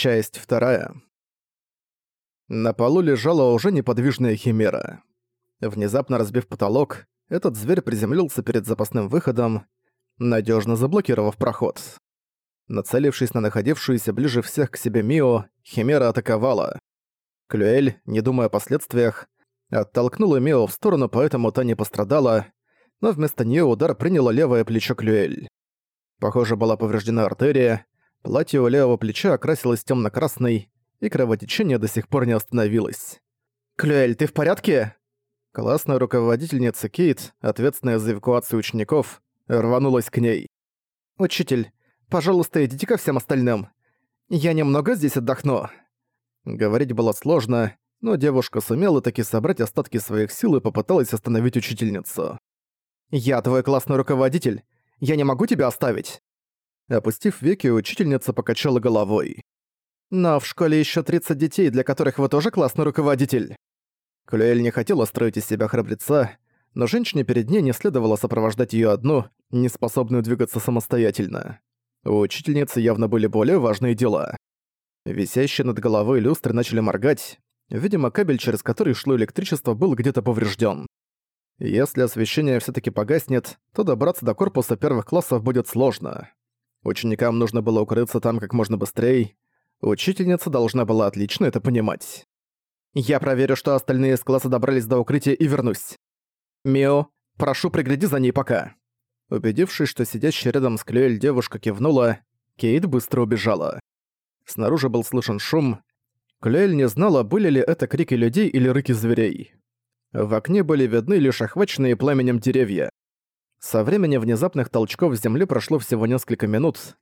Часть вторая. На полу лежала уже неподвижная химера. Внезапно разбив потолок, этот зверь приземлился перед запасным выходом, надежно заблокировав проход. Нацелившись на находившуюся ближе всех к себе Мио, химера атаковала. Клюэль, не думая о последствиях, оттолкнула Мио в сторону, поэтому та не пострадала, но вместо нее удар приняло левое плечо Клюэль. Похоже, была повреждена артерия, Платье у левого плеча окрасилось темно-красной, и кровотечение до сих пор не остановилось. «Клюэль, ты в порядке?» Классная руководительница Кейт, ответственная за эвакуацию учеников, рванулась к ней. «Учитель, пожалуйста, идите ко всем остальным. Я немного здесь отдохну». Говорить было сложно, но девушка сумела таки собрать остатки своих сил и попыталась остановить учительницу. «Я твой классный руководитель. Я не могу тебя оставить. Опустив веки, учительница покачала головой. «Но в школе еще 30 детей, для которых вы тоже классный руководитель». Клюэль не хотела строить из себя храбреца, но женщине перед ней не следовало сопровождать ее одну, не способную двигаться самостоятельно. У учительницы явно были более важные дела. Висящие над головой люстры начали моргать. Видимо, кабель, через который шло электричество, был где-то поврежден. Если освещение все таки погаснет, то добраться до корпуса первых классов будет сложно. Ученикам нужно было укрыться там как можно быстрее. Учительница должна была отлично это понимать. «Я проверю, что остальные из класса добрались до укрытия и вернусь. Мио, прошу, пригляди за ней пока». Убедившись, что сидящая рядом с Клюэль девушка кивнула, Кейт быстро убежала. Снаружи был слышен шум. Клюэль не знала, были ли это крики людей или рыки зверей. В окне были видны лишь охваченные пламенем деревья. Со времени внезапных толчков в земле прошло всего несколько минут.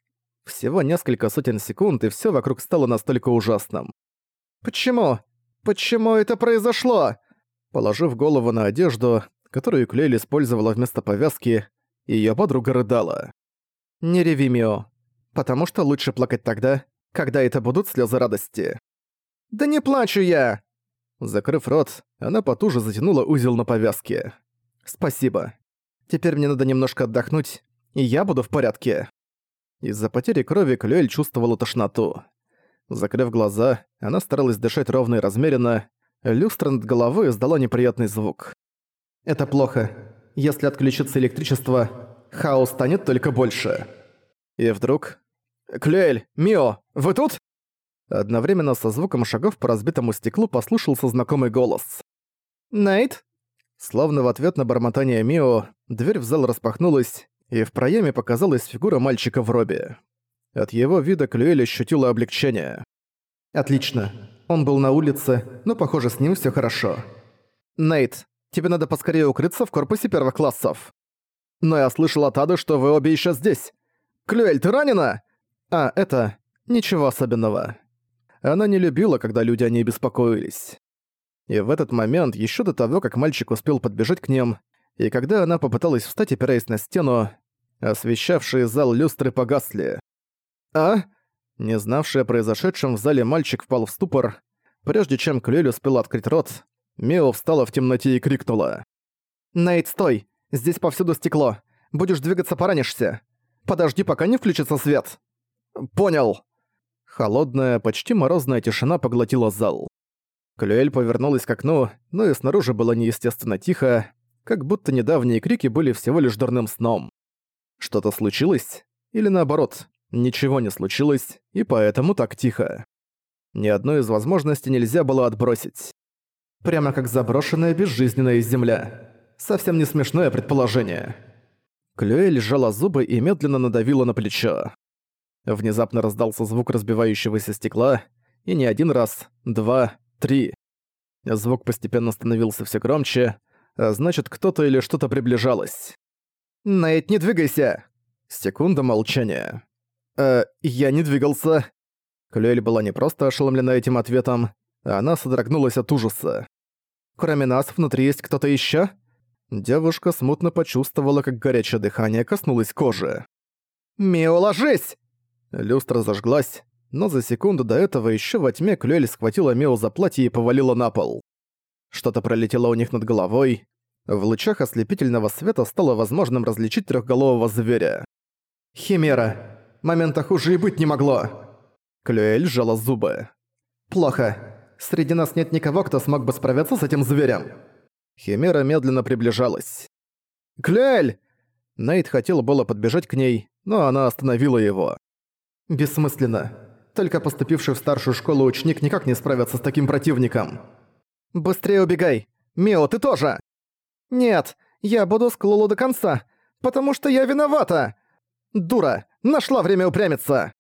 Всего несколько сотен секунд, и всё вокруг стало настолько ужасным. «Почему? Почему это произошло?» Положив голову на одежду, которую Клейль использовала вместо повязки, её подруга рыдала. «Не реви, Мио, потому что лучше плакать тогда, когда это будут слёзы радости». «Да не плачу я!» Закрыв рот, она потуже затянула узел на повязке. «Спасибо. Теперь мне надо немножко отдохнуть, и я буду в порядке». Из-за потери крови Клюэль чувствовала тошноту. Закрыв глаза, она старалась дышать ровно и размеренно. Люстра над головой издала неприятный звук. «Это плохо. Если отключится электричество, хаос станет только больше». И вдруг... «Клюэль! Мио! Вы тут?» Одновременно со звуком шагов по разбитому стеклу послушался знакомый голос. «Нейт?» Словно в ответ на бормотание Мио, дверь в зал распахнулась, и в проеме показалась фигура мальчика в робе. От его вида Клюэль ощутила облегчение. «Отлично. Он был на улице, но, похоже, с ним все хорошо. Нейт, тебе надо поскорее укрыться в корпусе первых. Но я слышал от Ады, что вы обе еще здесь. Клюэль, ты ранена? А, это... ничего особенного». Она не любила, когда люди о ней беспокоились. И в этот момент, еще до того, как мальчик успел подбежать к ним, и когда она попыталась встать, опираясь на стену, освещавшие зал люстры погасли. «А?» Не знавший о произошедшем в зале мальчик впал в ступор. Прежде чем Клюэль успел открыть рот, Мео встала в темноте и крикнула. «Нейт, стой! Здесь повсюду стекло. Будешь двигаться, поранишься. Подожди, пока не включится свет». «Понял». Холодная, почти морозная тишина поглотила зал. Клюэль повернулась к окну, но и снаружи было неестественно тихо, как будто недавние крики были всего лишь дурным сном. Что-то случилось? Или наоборот, ничего не случилось, и поэтому так тихо. Ни одной из возможностей нельзя было отбросить. Прямо как заброшенная безжизненная земля. Совсем не смешное предположение. Клюэль сжала зубы и медленно надавила на плечо. Внезапно раздался звук разбивающегося стекла, и не один раз, два, Три. Звук постепенно становился все громче, а значит, кто-то или что-то приближалось. «Найт, не двигайся!» Секунда молчания. «Э, я не двигался». Клюэль была не просто ошеломлена этим ответом, а она содрогнулась от ужаса. «Кроме нас, внутри есть кто-то ещё?» Девушка смутно почувствовала, как горячее дыхание коснулось кожи. «Мио, ложись!» Люстра зажглась, но за секунду до этого еще во тьме Клюэль схватила Мео за платье и повалила на пол. Что-то пролетело у них над головой. В лучах ослепительного света стало возможным различить трехголового зверя. «Химера! Момента хуже и быть не могло!» Клюэль сжала зубы. «Плохо. Среди нас нет никого, кто смог бы справиться с этим зверем». Химера медленно приближалась. «Клюэль!» Нейт хотел было подбежать к ней, но она остановила его. «Бессмысленно. Только поступивший в старшую школу ученик никак не справится с таким противником. Быстрее убегай! Мио, ты тоже!» «Нет, я буду с Клулу до конца, потому что я виновата!» «Дура! Нашла время упрямиться!»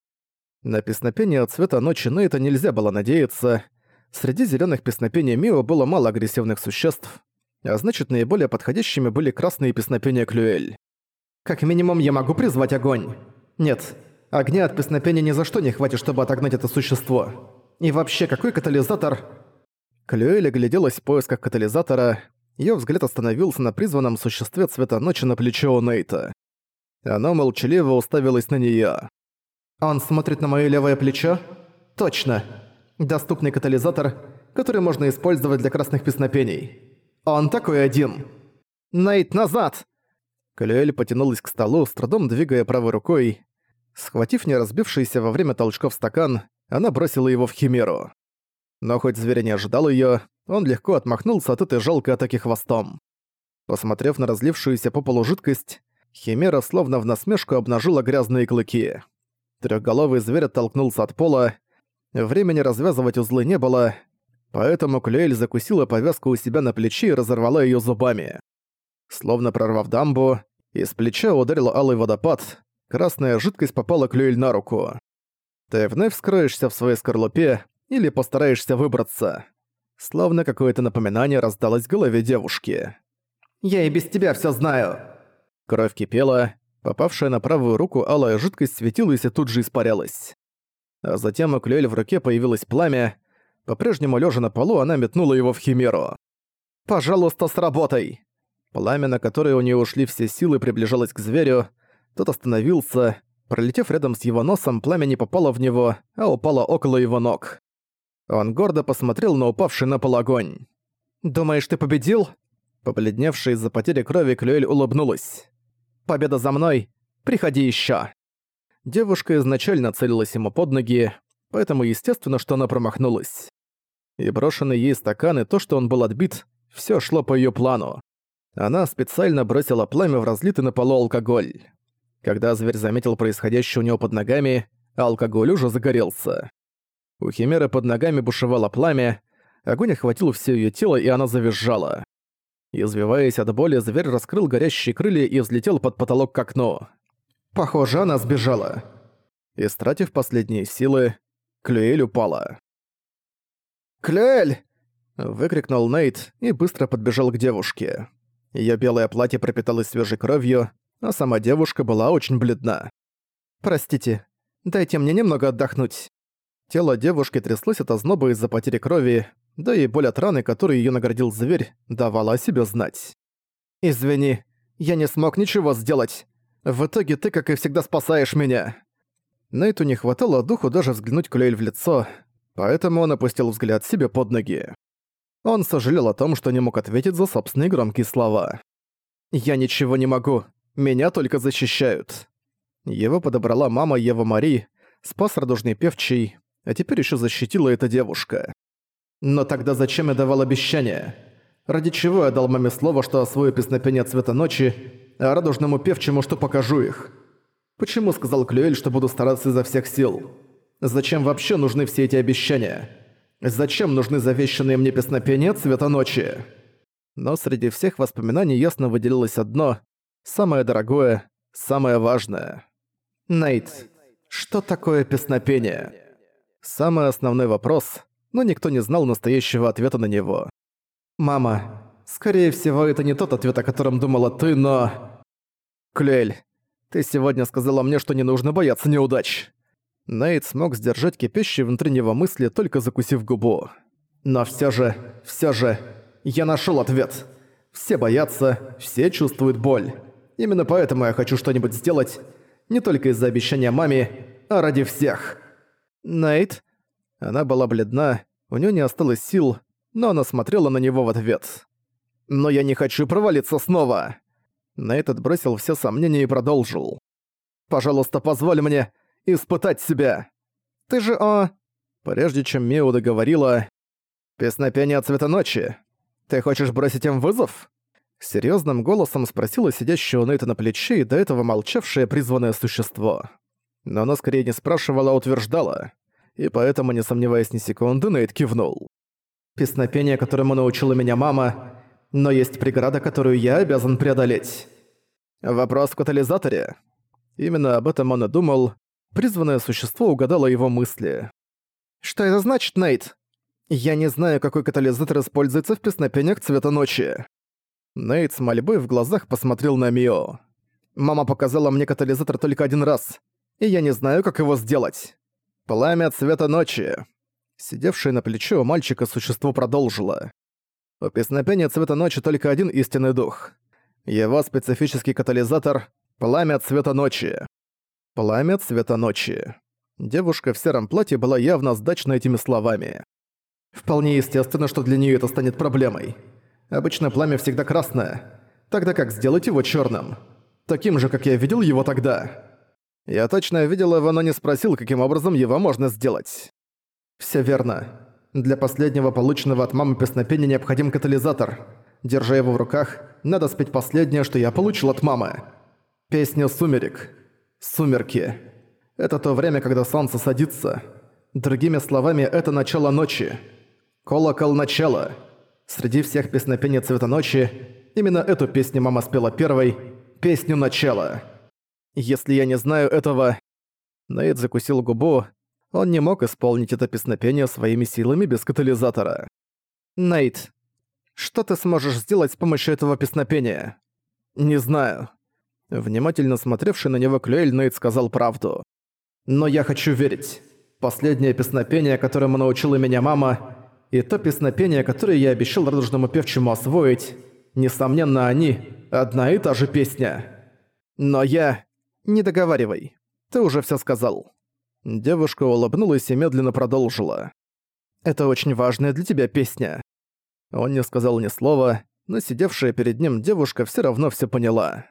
На песнопение цвета ночи Нейта нельзя было надеяться. Среди зеленых песнопений Мио было мало агрессивных существ, а значит наиболее подходящими были красные песнопения Клюэль. «Как минимум я могу призвать огонь. Нет, огня от песнопения ни за что не хватит, чтобы отогнать это существо. И вообще, какой катализатор...» Клюэль огляделась в поисках катализатора, Её взгляд остановился на призванном существе цвета ночи на плечо у Нейта. Оно молчаливо уставилось на неё. «Он смотрит на моё левое плечо? Точно. Доступный катализатор, который можно использовать для красных песнопений. Он такой один. Нейт, назад!» Калюэль потянулась к столу, с трудом двигая правой рукой. Схватив не разбившийся во время толчков стакан, она бросила его в химеру. Но хоть зверь не ожидал её, он легко отмахнулся от этой жалкой атаки хвостом. Посмотрев на разлившуюся по полу жидкость, Химера словно в насмешку обнажила грязные клыки. Трехголовый зверь оттолкнулся от пола. Времени развязывать узлы не было, поэтому Клюэль закусила повязку у себя на плече и разорвала ее зубами. Словно прорвав дамбу, из плеча ударил алый водопад, красная жидкость попала Клюэль на руку. Ты вновь вскроешься в своей скорлупе или постараешься выбраться. Словно какое-то напоминание раздалось в голове девушки. «Я и без тебя всё знаю!» Кровь кипела, попавшая на правую руку алая жидкость светилась и тут же испарялась. А затем у Клюэль в руке появилось пламя. По-прежнему лежа на полу, она метнула его в Химеру. «Пожалуйста, сработай!» Пламя, на которое у нее ушли все силы, приближалось к зверю. Тот остановился. Пролетев рядом с его носом, пламя не попало в него, а упало около его ног. Он гордо посмотрел на упавший на пол огонь. «Думаешь, ты победил?» Побледневшая из-за потери крови, Клюэль улыбнулась. «Победа за мной! Приходи ещё!» Девушка изначально целилась ему под ноги, поэтому естественно, что она промахнулась. И брошенный ей стакан и то, что он был отбит, всё шло по её плану. Она специально бросила пламя в разлитый на полу алкоголь. Когда зверь заметил происходящее у него под ногами, алкоголь уже загорелся. У Химеры под ногами бушевало пламя, огонь охватил все ее тело, и она завизжала. Извиваясь от боли, зверь раскрыл горящие крылья и взлетел под потолок к окну. Похоже, она сбежала. Истратив последние силы, Клюэль упала. «Клюэль!» — выкрикнул Нейт и быстро подбежал к девушке. Её белое платье пропиталось свежей кровью, а сама девушка была очень бледна. «Простите, дайте мне немного отдохнуть». Тело девушки тряслось от озноба из-за потери крови, да и боль от раны, которой её наградил зверь, давала о себе знать. «Извини, я не смог ничего сделать. В итоге ты, как и всегда, спасаешь меня». Нейту не хватало духу даже взглянуть Клюэль в лицо, поэтому он опустил взгляд себе под ноги. Он сожалел о том, что не мог ответить за собственные громкие слова. «Я ничего не могу. Меня только защищают». Его подобрала мама Ева Мари, спас радужный певчий, а теперь еще защитила эта девушка. Но тогда зачем я давал обещание? Ради чего я дал маме слово, что освою песнопение цвета ночи, а радужному певчему, что покажу их? Почему сказал Клюэль, что буду стараться изо всех сил? Зачем вообще нужны все эти обещания? Зачем нужны завещанные мне песнопения цвета ночи? Но среди всех воспоминаний ясно выделилось одно, самое дорогое, самое важное. Нейт, что такое песнопение? Самый основной вопрос, но никто не знал настоящего ответа на него. «Мама, скорее всего, это не тот ответ, о котором думала ты, но...» «Клюэль, ты сегодня сказала мне, что не нужно бояться неудач». Нейт смог сдержать кипящие внутри него мысли, только закусив губу. «Но всё же, всё же, я нашёл ответ. Все боятся, все чувствуют боль. Именно поэтому я хочу что-нибудь сделать, не только из-за обещания маме, а ради всех». «Нейт?» Она была бледна, у неё не осталось сил, но она смотрела на него в ответ. «Но я не хочу провалиться снова!» Нейт отбросил все сомнения и продолжил. «Пожалуйста, позволь мне испытать себя!» Ты же о...» Прежде чем Мио договорила «Песнопение цвета ночи. Ты хочешь бросить им вызов?» Серьезным голосом спросила сидящая у Нейта на плече и до этого молчавшее призванное существо. Но она скорее не спрашивала, а утверждала. И поэтому, не сомневаясь ни секунды, Нейт кивнул. «Песнопение, которому научила меня мама, но есть преграда, которую я обязан преодолеть». Вопрос в катализаторе. Именно об этом он и думал. Призванное существо угадало его мысли. «Что это значит, Нейт?» «Я не знаю, какой катализатор используется в песнопениях цвета ночи». Нейт с мольбой в глазах посмотрел на Мио. «Мама показала мне катализатор только один раз, и я не знаю, как его сделать. Пламя цвета ночи». Сидевшее на плече у мальчика существо продолжило. У песнопения цвета ночи только один истинный дух. Его специфический катализатор — пламя цвета ночи. Пламя цвета ночи. Девушка в сером платье была явно сдачна этими словами. Вполне естественно, что для нее это станет проблемой. Обычно пламя всегда красное. Тогда как сделать его черным? Таким же, как я видел его тогда. Я точно видел его, но не спросил, каким образом его можно сделать. Все верно. Для последнего полученного от мамы песнопения необходим катализатор. Держа его в руках, надо спеть последнее, что я получил от мамы. Песня «Сумерек». «Сумерки». Это то время, когда солнце садится. Другими словами, это начало ночи. Колокол начала. Среди всех песнопений цвета ночи именно эту песню мама спела первой, песню начала. Если я не знаю этого... Нейт закусил губу. Он не мог исполнить это песнопение своими силами без катализатора. Нейт, что ты сможешь сделать с помощью этого песнопения? Не знаю. Внимательно смотревший на него Клюэль Нейт сказал правду. Но я хочу верить. Последнее песнопение, которому научила меня мама, и то песнопение, которое я обещал радужному певчему освоить, несомненно, они — одна и та же песня. Но я... Не договаривай. Ты уже все сказал. Девушка улыбнулась и медленно продолжила. Это очень важная для тебя песня. Он не сказал ни слова, но сидевшая перед ним девушка все равно все поняла.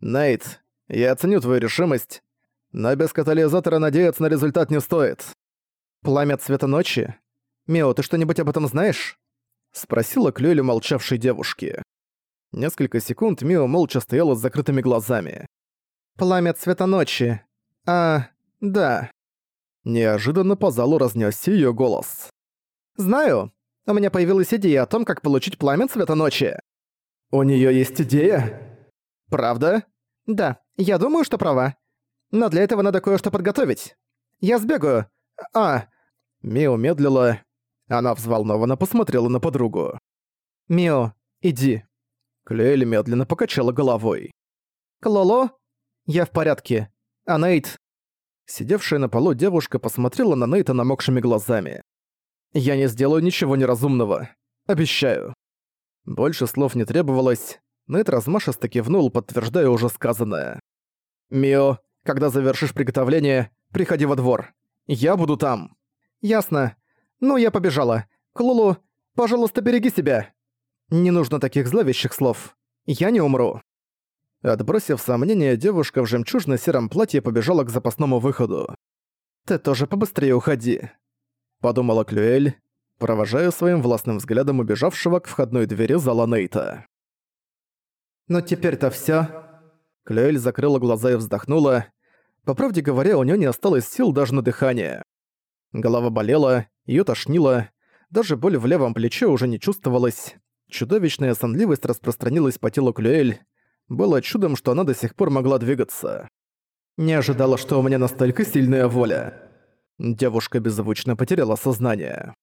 «Нейт, я оценю твою решимость, но без катализатора надеяться на результат не стоит. Пламя цвета ночи? Мео, ты что-нибудь об этом знаешь?» Спросила Клюэль молчавшей девушки. Несколько секунд Мио молча стояла с закрытыми глазами. «Пламя цвета ночи. А, да». Неожиданно по залу разнесся ее голос. «Знаю. У меня появилась идея о том, как получить пламя цвета ночи». «У нее есть идея?» «Правда?» «Да, я думаю, что права. Но для этого надо кое-что подготовить. Я сбегаю. А...» Мио медлила. Она взволнованно посмотрела на подругу. «Мио, иди». Клейль медленно покачала головой. «Клоло? Я в порядке. А Нейт...» Сидевшая на полу девушка посмотрела на Нейта намокшими глазами. «Я не сделаю ничего неразумного. Обещаю». Больше слов не требовалось. Нейт размашисто кивнул, подтверждая уже сказанное. «Мио, когда завершишь приготовление, приходи во двор. Я буду там». «Ясно. Ну, я побежала. Клулу, пожалуйста, береги себя». «Не нужно таких зловещих слов. Я не умру». Отбросив сомнения, девушка в жемчужно-сером платье побежала к запасному выходу. «Ты тоже побыстрее уходи», — подумала Клюэль, провожая своим властным взглядом убежавшего к входной двери зала Нейта. «Но теперь-то всё». Клюэль закрыла глаза и вздохнула. По правде говоря, у неё не осталось сил даже на дыхание. Голова болела, её тошнило, даже боль в левом плече уже не чувствовалась. Чудовищная сонливость распространилась по телу Клюэль, было чудом, что она до сих пор могла двигаться. Не ожидала, что у меня настолько сильная воля. Девушка беззвучно потеряла сознание.